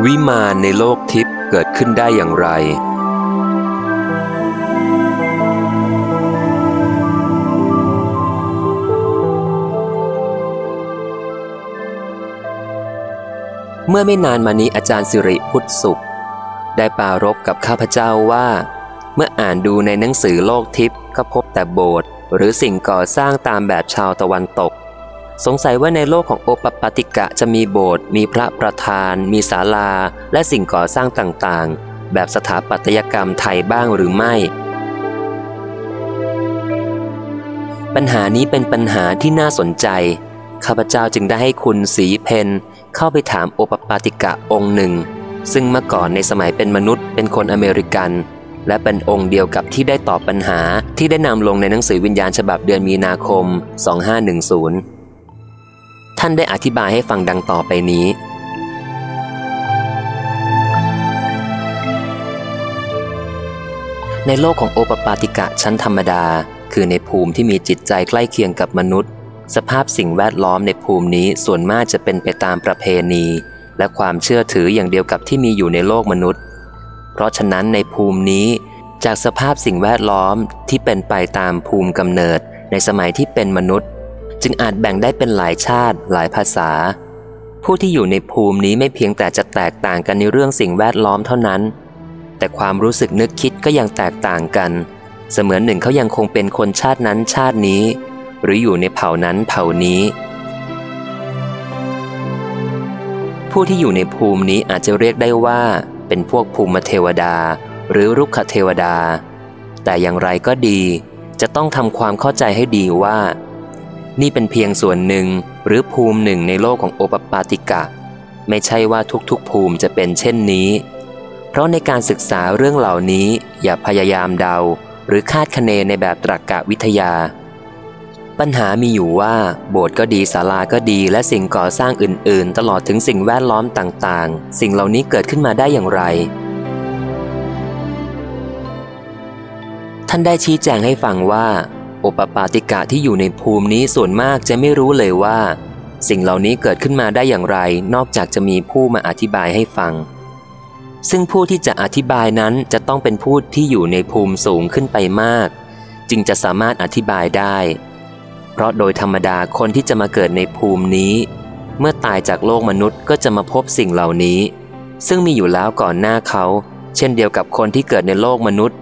วิมานในโลกทิพย์เกิดขึ้นได้อย่างไร เมื่อไม่นานมานี้อาจารย์สิริพุทธสุข ได้ปารบกับข้าพเจ้าว่า เมื่ออ่านดูในหนังสือโลกทิพย์ก็พบแต่โบสถ์หรือสิ่งก่อสร้างตามแบบชาวตะวันตก สงสัยว่าในโลกของโอปปาติกะจะมีโบสถ์มีพระประธาน มีศาลา และสิ่งก่อสร้างต่างๆ แบบสถาปัตยกรรมไทยบ้างหรือไม่ ปัญหานี้เป็นปัญหาที่น่าสนใจ ข้าพเจ้าจึงได้ให้คุณสีเพนเข้าไปถามโอปปาติกะองค์หนึ่ง ซึ่งเมื่อก่อนในสมัยเป็นมนุษย์เป็นคนอเมริกัน และเป็นองค์เดียวกับที่ได้ตอบปัญหาที่ได้นำลงในหนังสือวิญญาณฉบับเดือนมีนาคม 2510 ท่านได้อธิบายให้ฟังดังต่อไปนี้ ในโลกของโอปปาติกะชั้นธรรมดา คือในภูมิที่มีจิตใจใกล้เคียงกับมนุษย์ สภาพสิ่งแวดล้อมในภูมินี้ส่วนมากจะเป็นไปตามประเพณี และความเชื่อถืออย่างเดียวกับที่มีอยู่ในโลกมนุษย์ เพราะฉะนั้นในภูมินี้จากสภาพสิ่งแวดล้อมที่เป็นไปตามภูมิกำเนิดในสมัยที่เป็นมนุษย์ จึงอาจแบ่งได้เป็นหลายชาติ หลายภาษา ผู้ที่อยู่ในภูมินี้ไม่เพียงแต่จะแตกต่างกันในเรื่องสิ่งแวดล้อมเท่านั้น แต่ความรู้สึกนึกคิดก็ยังแตกต่างกัน เสมือนหนึ่งเขายังคงเป็นคนชาตินั้นชาตินี้ หรืออยู่ในเผ่านั้นเผ่านี้ ผู้ที่อยู่ในภูมินี้อาจจะเรียกได้ว่า เป็นพวกภูมิเทวดา หรือรุกขเทวดา แต่อย่างไรก็ดีจะต้องทำความเข้าใจให้ดีว่า นี่เป็นเพียงส่วนหนึ่งหรือภูมิหนึ่งในโลกของโอปปาติกะ ไม่ใช่ว่าทุกๆ ภูมิจะเป็นเช่นนี้ เพราะในการศึกษาเรื่องเหล่านี้อย่าพยายามเดา หรือคาดคะเนในแบบตรรกะวิทยา ปัญหามีอยู่ว่า โบสถ์ก็ดีศาลาก็ดีและสิ่งก่อสร้างอื่น ๆ ตลอดถึงสิ่งแวดล้อมต่างๆ สิ่งเหล่านี้เกิดขึ้นมาได้อย่างไร ท่านได้ชี้แจงให้ฟังว่า อปปาติกะที่อยู่ในภูมินี้ส่วนมากจะไม่รู้เลยว่า สิ่งเหล่านี้เกิดขึ้นมาได้อย่างไร นอกจากจะมีผู้มาอธิบายให้ฟัง ซึ่งผู้ที่จะอธิบายนั้นจะต้องเป็นผู้ที่อยู่ในภูมิสูงขึ้นไปมาก จึงจะสามารถอธิบายได้ เพราะโดยธรรมดาคนที่จะมาเกิดในภูมินี้ เมื่อตายจากโลกมนุษย์ก็จะมาพบสิ่งเหล่านี้ ซึ่งมีอยู่แล้วก่อนหน้าเขา เช่นเดียวกับคนที่เกิดในโลกมนุษย์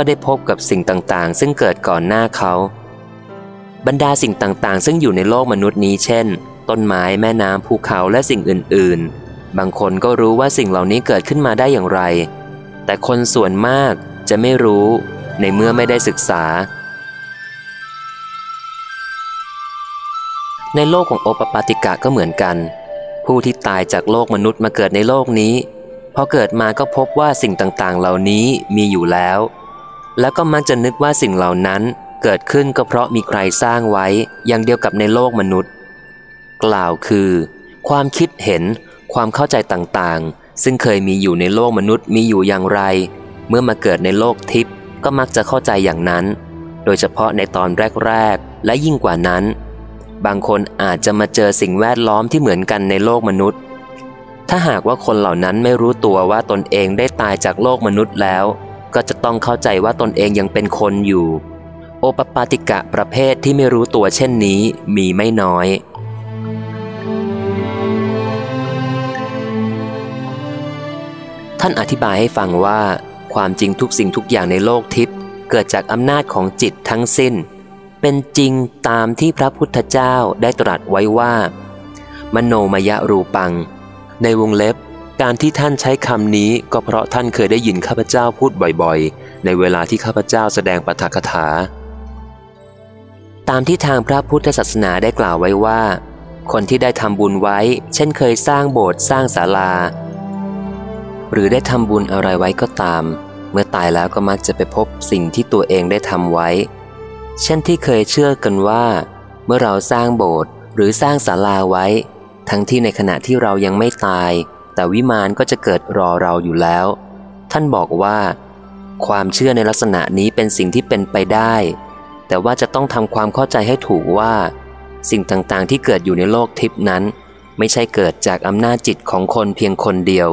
ก็ได้พบกับสิ่งต่างๆ ซึ่งเกิดก่อนหน้าเขา บรรดาสิ่งต่างๆ ซึ่งอยู่ในโลกมนุษย์นี้เช่น ต้นไม้แม่น้ำภูเขาและสิ่งอื่นๆ บางคนก็รู้ว่าสิ่งเหล่านี้เกิดขึ้นมาได้อย่างไร แต่คนส่วนมากจะไม่รู้ ในเมื่อไม่ได้ศึกษา ในโลกของโอปปาติกะก็เหมือนกัน ผู้ที่ตายจากโลกมนุษย์มาเกิดในโลกนี้พอเกิดมาก็พบว่าสิ่งต่างๆ เหล่านี้มีอยู่แล้ว แล้วก็มักจะนึกว่าสิ่งเหล่านั้นเกิดขึ้นก็เพราะมีใครสร้างไว้อย่างเดียวกับในโลกมนุษย์ กล่าวคือ ความคิดเห็น ความเข้าใจต่างๆ ซึ่งเคยมีอยู่ในโลกมนุษย์มีอยู่อย่างไร เมื่อมาเกิดในโลกทิพย์ก็มักจะเข้าใจอย่างนั้น โดยเฉพาะในตอนแรกๆ และยิ่งกว่านั้น บางคนอาจจะมาเจอสิ่งแวดล้อมที่เหมือนกันในโลกมนุษย์ ถ้าหากว่าคนเหล่านั้นไม่รู้ตัวว่าตนเองได้ตายจากโลกมนุษย์แล้ว ก็จะต้องเข้าใจว่าตนเองยังเป็นคนอยู่ โอปปาติกะประเภทที่ไม่รู้ตัวเช่นนี้มีไม่น้อย ท่านอธิบายให้ฟังว่า ความจริงทุกสิ่งทุกอย่างในโลกทิพย์เกิดจากอำนาจของจิตทั้งสิ้น เป็นจริงตามที่พระพุทธเจ้าได้ตรัสไว้ว่า มโนมยรูปัง ในวงเล็บ การที่ท่านใช้คำนี้ก็เพราะท่านเคยได้ยินข้าพเจ้าพูดบ่อยๆ ในเวลาที่ข้าพเจ้าแสดงปาฐกถา ตามที่ทางพระพุทธศาสนาได้กล่าวไว้ว่า คนที่ได้ทำบุญไว้ เช่นเคยสร้างโบสถ์สร้างศาลา หรือได้ทำบุญอะไรไว้ก็ตาม เมื่อตายแล้วก็มักจะไปพบสิ่งที่ตัวเองได้ทำไว้ เช่นที่เคยเชื่อกันว่า เมื่อเราสร้างโบสถ์หรือสร้างศาลาไว้ ทั้งที่ในขณะที่เรายังไม่ตาย แต่วิมานก็จะเกิดรอเราอยู่แล้ว ท่านบอกว่า ความเชื่อในลักษณะนี้เป็นสิ่งที่เป็นไปได้ แต่ว่าจะต้องทำความเข้าใจให้ถูกว่า สิ่งต่างๆ ที่เกิดอยู่ในโลกทิพนั้น ไม่ใช่เกิดจากอำนาจจิตของคนเพียงคนเดียว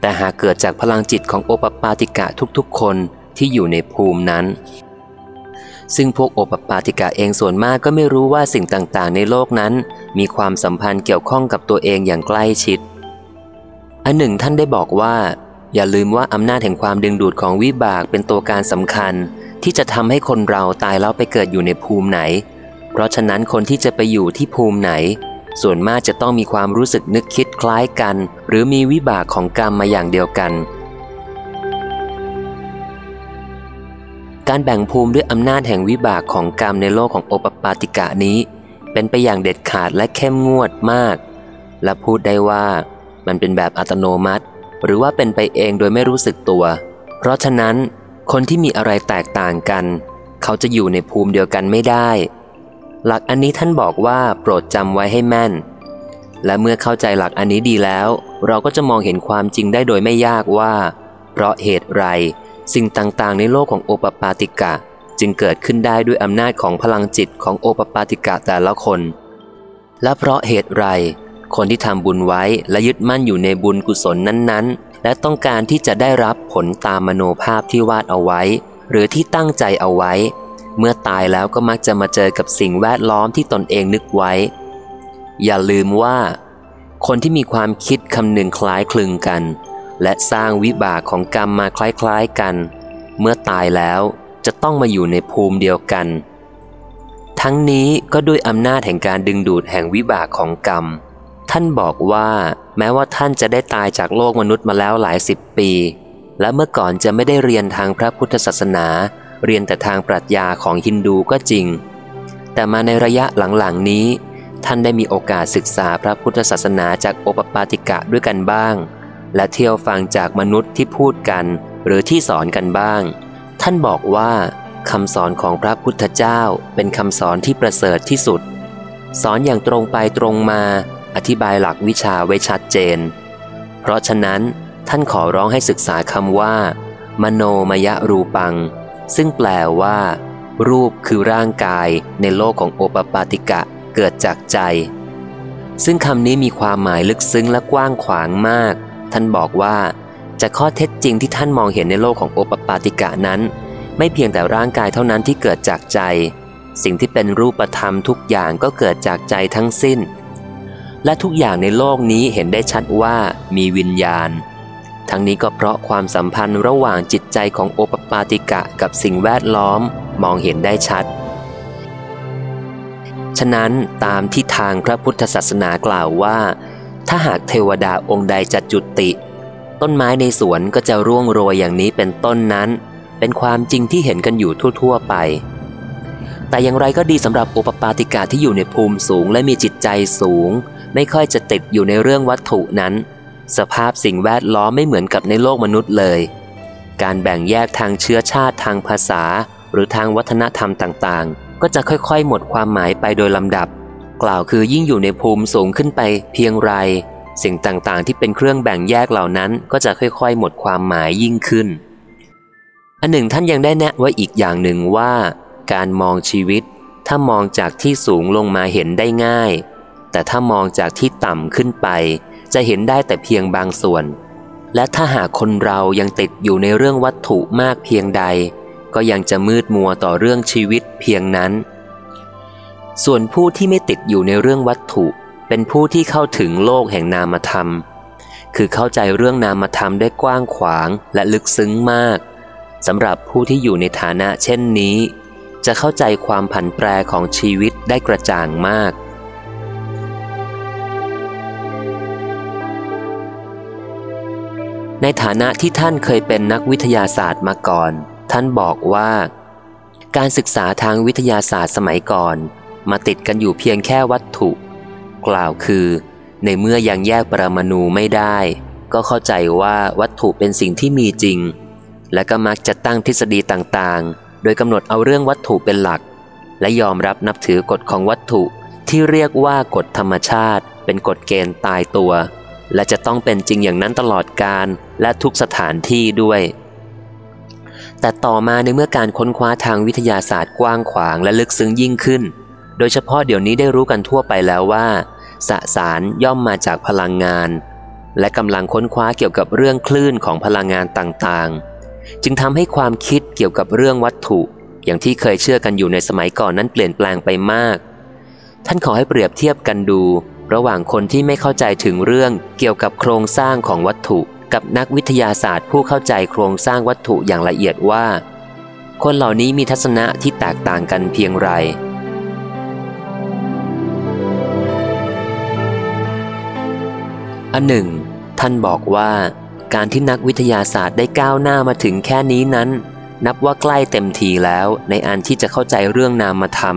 แต่หากเกิดจากพลังจิตของโอปปาติกะทุกๆ คนที่อยู่ในภูมินั้น ซึ่งพวกโอปปาติกะเองส่วนมากก็ไม่รู้ว่าสิ่งต่างๆ ในโลกนั้น มีความสัมพันธ์เกี่ยวข้องกับตัวเองอย่างใกล้ชิด อันหนึ่งท่านได้บอกว่า อย่าลืมว่าอำนาจแห่งความดึงดูดของวิบากเป็นตัวการสำคัญ ที่จะทำให้คนเราตายแล้วไปเกิดอยู่ในภูมิไหน เพราะฉะนั้นคนที่จะไปอยู่ที่ภูมิไหน ส่วนมากจะต้องมีความรู้สึกนึกคิดคล้ายกัน หรือมีวิบากของกรรมมาอย่างเดียวกัน การแบ่งภูมิด้วยอำนาจแห่งวิบากของกรรมในโลกของโอปปาติกะนี้ เป็นไปอย่างเด็ดขาดและเข้มงวดมาก และพูดได้ว่า มันเป็นแบบอัตโนมัติ หรือว่าเป็นไปเองโดยไม่รู้สึกตัว เพราะฉะนั้น คนที่มีอะไรแตกต่างกัน เขาจะอยู่ในภูมิเดียวกันไม่ได้ หลักอันนี้ท่านบอกว่าโปรดจำไว้ให้แม่น และเมื่อเข้าใจหลักอันนี้ดีแล้ว เราก็จะมองเห็นความจริงได้โดยไม่ยากว่า เพราะเหตุไร สิ่งต่างๆ ในโลกของโอปปาติกะจึงเกิดขึ้นได้ด้วยอำนาจของพลังจิตของโอปปาติกะแต่ละคน และเพราะเหตุไร คนที่ทำบุญไว้และยึดมั่นอยู่ในบุญกุศลนั้นๆ และต้องการที่จะได้รับผลตามมโนภาพที่วาดเอาไว้ หรือที่ตั้งใจเอาไว้ เมื่อตายแล้วก็มักจะมาเจอกับสิ่งแวดล้อมที่ตนเองนึกไว้ อย่าลืมว่า คนที่มีความคิดคำนึงคล้ายคลึงกัน และสร้างวิบากของกรรมมาคล้ายๆกัน เมื่อตายแล้วจะต้องมาอยู่ในภูมิเดียวกัน ทั้งนี้ก็ด้วยอำนาจแห่งการดึงดูดแห่งวิบากของกรรม ท่านบอกว่าแม้ว่าท่านจะได้ตายจากโลกมนุษย์มาแล้วหลายสิบปี และเมื่อก่อนจะไม่ได้เรียนทางพระพุทธศาสนา เรียนแต่ทางปรัชญาของฮินดูก็จริง แต่มาในระยะหลังๆนี้ ท่านได้มีโอกาสศึกษาพระพุทธศาสนาจากโอปปาติกะด้วยกันบ้าง และเที่ยวฟังจากมนุษย์ที่พูดกัน หรือที่สอนกันบ้าง ท่านบอกว่าคำสอนของพระพุทธเจ้าเป็นคำสอนที่ประเสริฐที่สุด สอนอย่างตรงไปตรงมา อธิบายหลักวิชาไว้ชัดเจน เพราะฉะนั้นท่านขอร้องให้ศึกษาคำว่า มโนมยรูปัง ซึ่งแปลว่า รูปคือร่างกายในโลกของโอปปาติกะเกิดจากใจ ซึ่งคำนี้มีความหมายลึกซึ้งและกว้างขวางมาก ท่านบอกว่าจะข้อเท็จจริงที่ท่านมองเห็นในโลกของโอปปาติกะนั้น ไม่เพียงแต่ร่างกายเท่านั้นที่เกิดจากใจ สิ่งที่เป็นรูปธรรมทุกอย่างก็เกิดจากใจทั้งสิ้น และทุกอย่างในโลกนี้เห็นได้ชัดว่ามีวิญญาณ ทั้งนี้ก็เพราะความสัมพันธ์ระหว่างจิตใจของโอปปาติกะกับสิ่งแวดล้อมมองเห็นได้ชัด ฉะนั้นตามที่ทางพระพุทธศาสนากล่าวว่า ถ้าหากเทวดาองค์ใดจะจุติ ต้นไม้ในสวนก็จะร่วงโรยอย่างนี้เป็นต้นนั้น เป็นความจริงที่เห็นกันอยู่ทั่ว ๆ ไป แต่อย่างไรก็ดีสำหรับอุปปาติกาที่อยู่ในภูมิสูงและมีจิตใจสูง ไม่ค่อยจะติดอยู่ในเรื่องวัตถุนั้น สภาพสิ่งแวดล้อมไม่เหมือนกับในโลกมนุษย์เลย การแบ่งแยกทางเชื้อชาติทางภาษา หรือทางวัฒนธรรมต่างๆ ก็จะค่อยๆ หมดความหมายไปโดยลำดับ กล่าวคือยิ่งอยู่ในภูมิสูงขึ้นไปเพียงไร สิ่งต่างๆ ที่เป็นเครื่องแบ่งแยกเหล่านั้นก็จะค่อยๆ หมดความหมายยิ่งขึ้นอันหนึ่งท่านยังได้แนะไว้อีกอย่างหนึ่งว่า การมองชีวิต ถ้ามองจากที่สูงลงมาเห็นได้ง่าย แต่ถ้ามองจากที่ต่ำขึ้นไป จะเห็นได้แต่เพียงบางส่วน และถ้าหากคนเรายังติดอยู่ในเรื่องวัตถุมากเพียงใด ก็ยังจะมืดมัวต่อเรื่องชีวิตเพียงนั้น ส่วนผู้ที่ไม่ติดอยู่ในเรื่องวัตถุ เป็นผู้ที่เข้าถึงโลกแห่งนามธรรม คือเข้าใจเรื่องนามธรรมได้กว้างขวางและลึกซึ้งมากสำหรับผู้ที่อยู่ในฐานะเช่นนี้ จะเข้าใจความผันแปรของชีวิตได้กระจ่างมาก ในฐานะที่ท่านเคยเป็นนักวิทยาศาสตร์มาก่อน ท่านบอกว่า การศึกษาทางวิทยาศาสตร์สมัยก่อน มาติดกันอยู่เพียงแค่วัตถุ กล่าวคือ ในเมื่อยังแยกปรมาณูไม่ได้ ก็เข้าใจว่าวัตถุเป็นสิ่งที่มีจริง และก็มักจะตั้งทฤษฎีต่างๆ โดยกำหนดเอาเรื่องวัตถุเป็นหลัก และยอมรับนับถือกฎของวัตถุที่เรียกว่ากฎธรรมชาติ เป็นกฎเกณฑ์ตายตัว และจะต้องเป็นจริงอย่างนั้นตลอดการและทุกสถานที่ด้วย แต่ต่อมาในเมื่อการค้นคว้าทางวิทยาศาสตร์กว้างขวางและลึกซึ้งยิ่งขึ้น โดยเฉพาะเดี๋ยวนี้ได้รู้กันทั่วไปแล้วว่า สสารย่อมมาจากพลังงาน และกำลังค้นคว้าเกี่ยวกับเรื่องคลื่นของพลังงานต่างๆ จึงทำให้ความคิดเกี่ยวกับเรื่องวัตถุ อย่างที่เคยเชื่อกันอยู่ในสมัยก่อนนั้นเปลี่ยนแปลงไปมาก ท่านขอให้เปรียบเทียบกันดู ระหว่างคนที่ไม่เข้าใจถึงเรื่องเกี่ยวกับโครงสร้างของวัตถุ กับนักวิทยาศาสตร์ ผู้เข้าใจโครงสร้างวัตถุอย่างละเอียดว่า คนเหล่านี้มีทัศนะที่แตกต่างกันเพียงไรอันหนึ่ง ท่านบอกว่า การที่นักวิทยาศาสตร์ได้ก้าวหน้ามาถึงแค่นี้นั้น นับว่าใกล้เต็มทีแล้วในอันที่จะเข้าใจเรื่องนามธรรม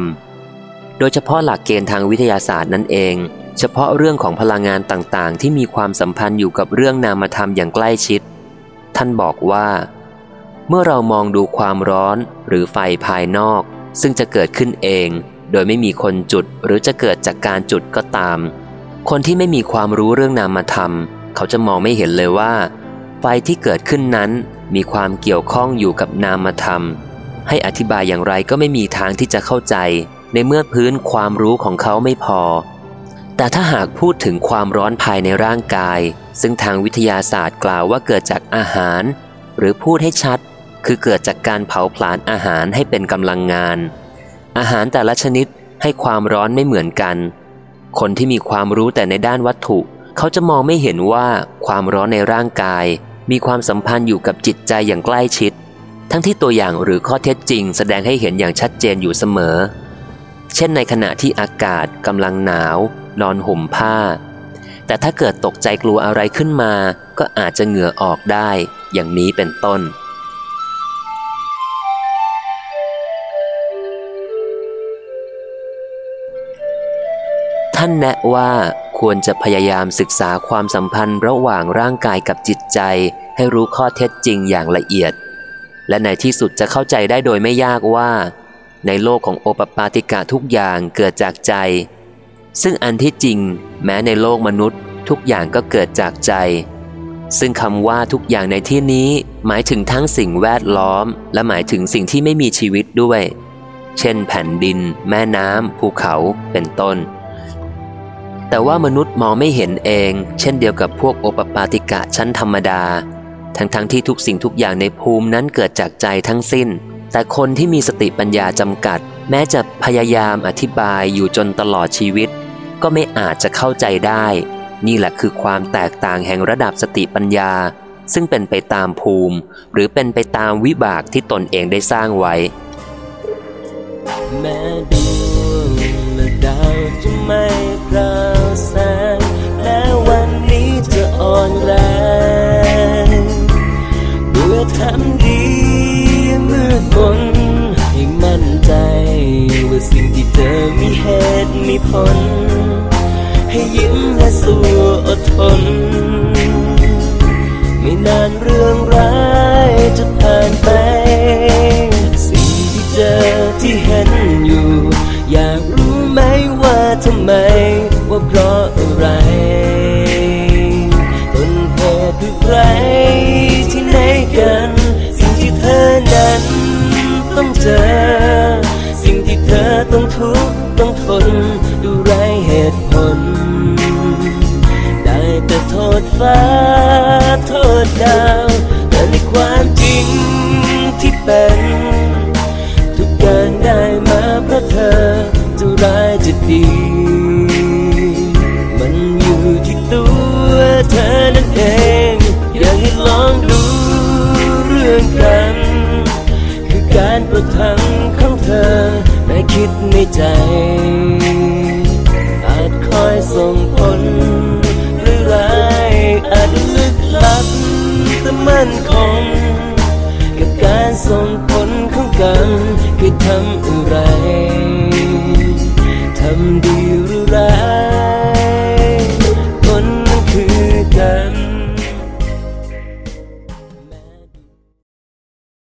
โดยเฉพาะหลักเกณฑ์ทางวิทยาศาสตร์นั่นเอง เฉพาะเรื่องของพลังงานต่างๆ ที่มีความสัมพันธ์อยู่กับเรื่องนามธรรมอย่างใกล้ชิด ท่านบอกว่า เมื่อเรามองดูความร้อนหรือไฟภายนอก ซึ่งจะเกิดขึ้นเอง โดยไม่มีคนจุดหรือจะเกิดจากการจุดก็ตาม คนที่ไม่มีความรู้เรื่องนามธรรม เขาจะมองไม่เห็นเลยว่า ไฟที่เกิดขึ้นนั้น มีความเกี่ยวข้องอยู่กับนามธรรม ให้อธิบายอย่างไรก็ไม่มีทางที่จะเข้าใจ ในเมื่อพื้นความรู้ของเขาไม่พอ แต่ถ้าหากพูดถึงความร้อนภายในร่างกาย ซึ่งทางวิทยาศาสตร์กล่าวว่าเกิดจากอาหาร หรือพูดให้ชัด คือเกิดจากการเผาผลาญอาหารให้เป็นกำลังงาน อาหารแต่ละชนิดให้ความร้อนไม่เหมือนกัน คนที่มีความรู้แต่ในด้านวัตถุ เขาจะมองไม่เห็นว่าความร้อนในร่างกาย มีความสัมพันธ์อยู่กับจิตใจอย่างใกล้ชิด ทั้งที่ตัวอย่างหรือข้อเท็จจริง แสดงให้เห็นอย่างชัดเจนอยู่เสมอ เช่นในขณะที่อากาศกำลังหนาว นอนห่มผ้า แต่ถ้าเกิดตกใจกลัวอะไรขึ้นมา ก็อาจจะเหงื่อออกได้ อย่างนี้เป็นต้นท่านแนะว่า ควรจะพยายามศึกษาความสัมพันธ์ระหว่างร่างกายกับจิตใจ ให้รู้ข้อเท็จจริงอย่างละเอียด และในที่สุดจะเข้าใจได้โดยไม่ยากว่า ในโลกของโอปปาติกะทุกอย่างเกิดจากใจ ซึ่งอันที่จริง แม้ในโลกมนุษย์ ทุกอย่างก็เกิดจากใจ ซึ่งคำว่าทุกอย่างในที่นี้ หมายถึงทั้งสิ่งแวดล้อม และหมายถึงสิ่งที่ไม่มีชีวิตด้วย เช่น แผ่นดิน แม่น้ำภูเขาเป็นต้น แต่ว่ามนุษย์มองไม่เห็นเอง เช่นเดียวกับพวกโอปปาติกะชั้นธรรมดา ทั้งๆทที่ทุกสิ่งทุกอย่างในภูมินั้นเกิดจากใจทั้งสิ้น แต่คนที่มีสติปัญญาจำกัด แม้จะพยายามอธิบายอยู่จนตลอดชีวิต ก็ไม่อาจจะเข้าใจได้ นี่แหละคือความแตกต่างแห่งระดับสติปัญญา ซึ่งเป็นไปตามภูมิ หรือเป็นไปตามวิบากที่ตนเองได้สร้างไว้แม้ดวงและดาวจะไม่พรา แสงแม้วันนี้จะอ่อนแรงเมื่อทำดีมืดมนให้มั่นใจ ว่าสิ่งที่เธอมีเหตุมีผล นดูไรเหตุผล ได้แต่โทษฟ้า คิดในใจ อาจคอยส่งผลหรือร้ายอาจลึกลับแต่มั่นคง กับการส่งผลของกรรมคือทำอะไร ทำดีหรือร้าย